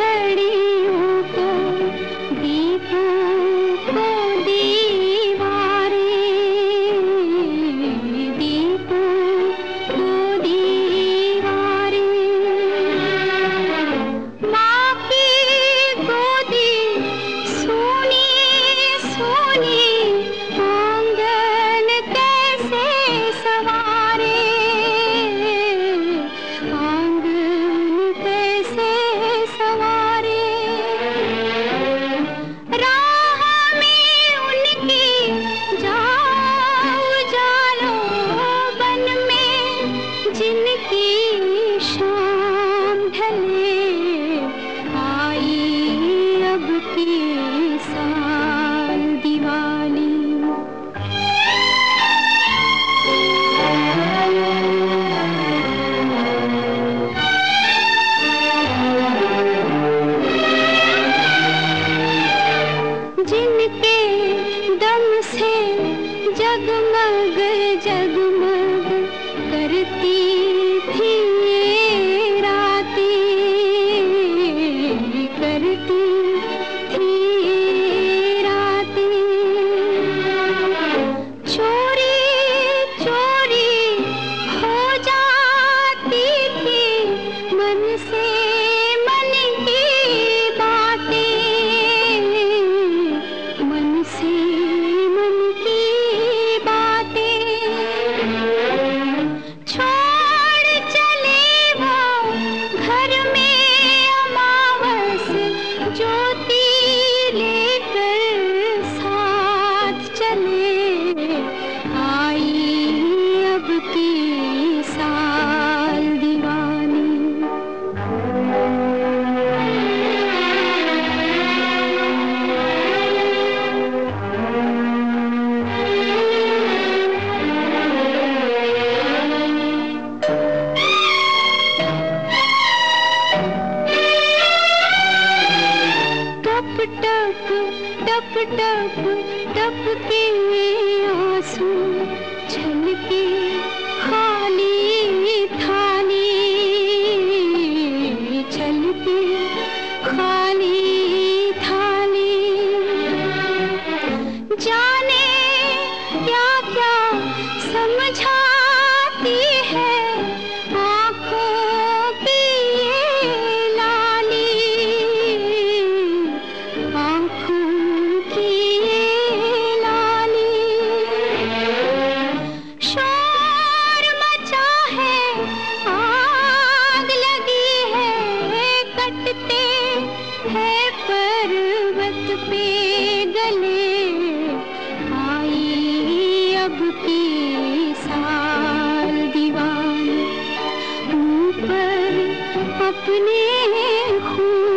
घड़ी जगमग जग टप टप टप के आँसू छलके अपने खून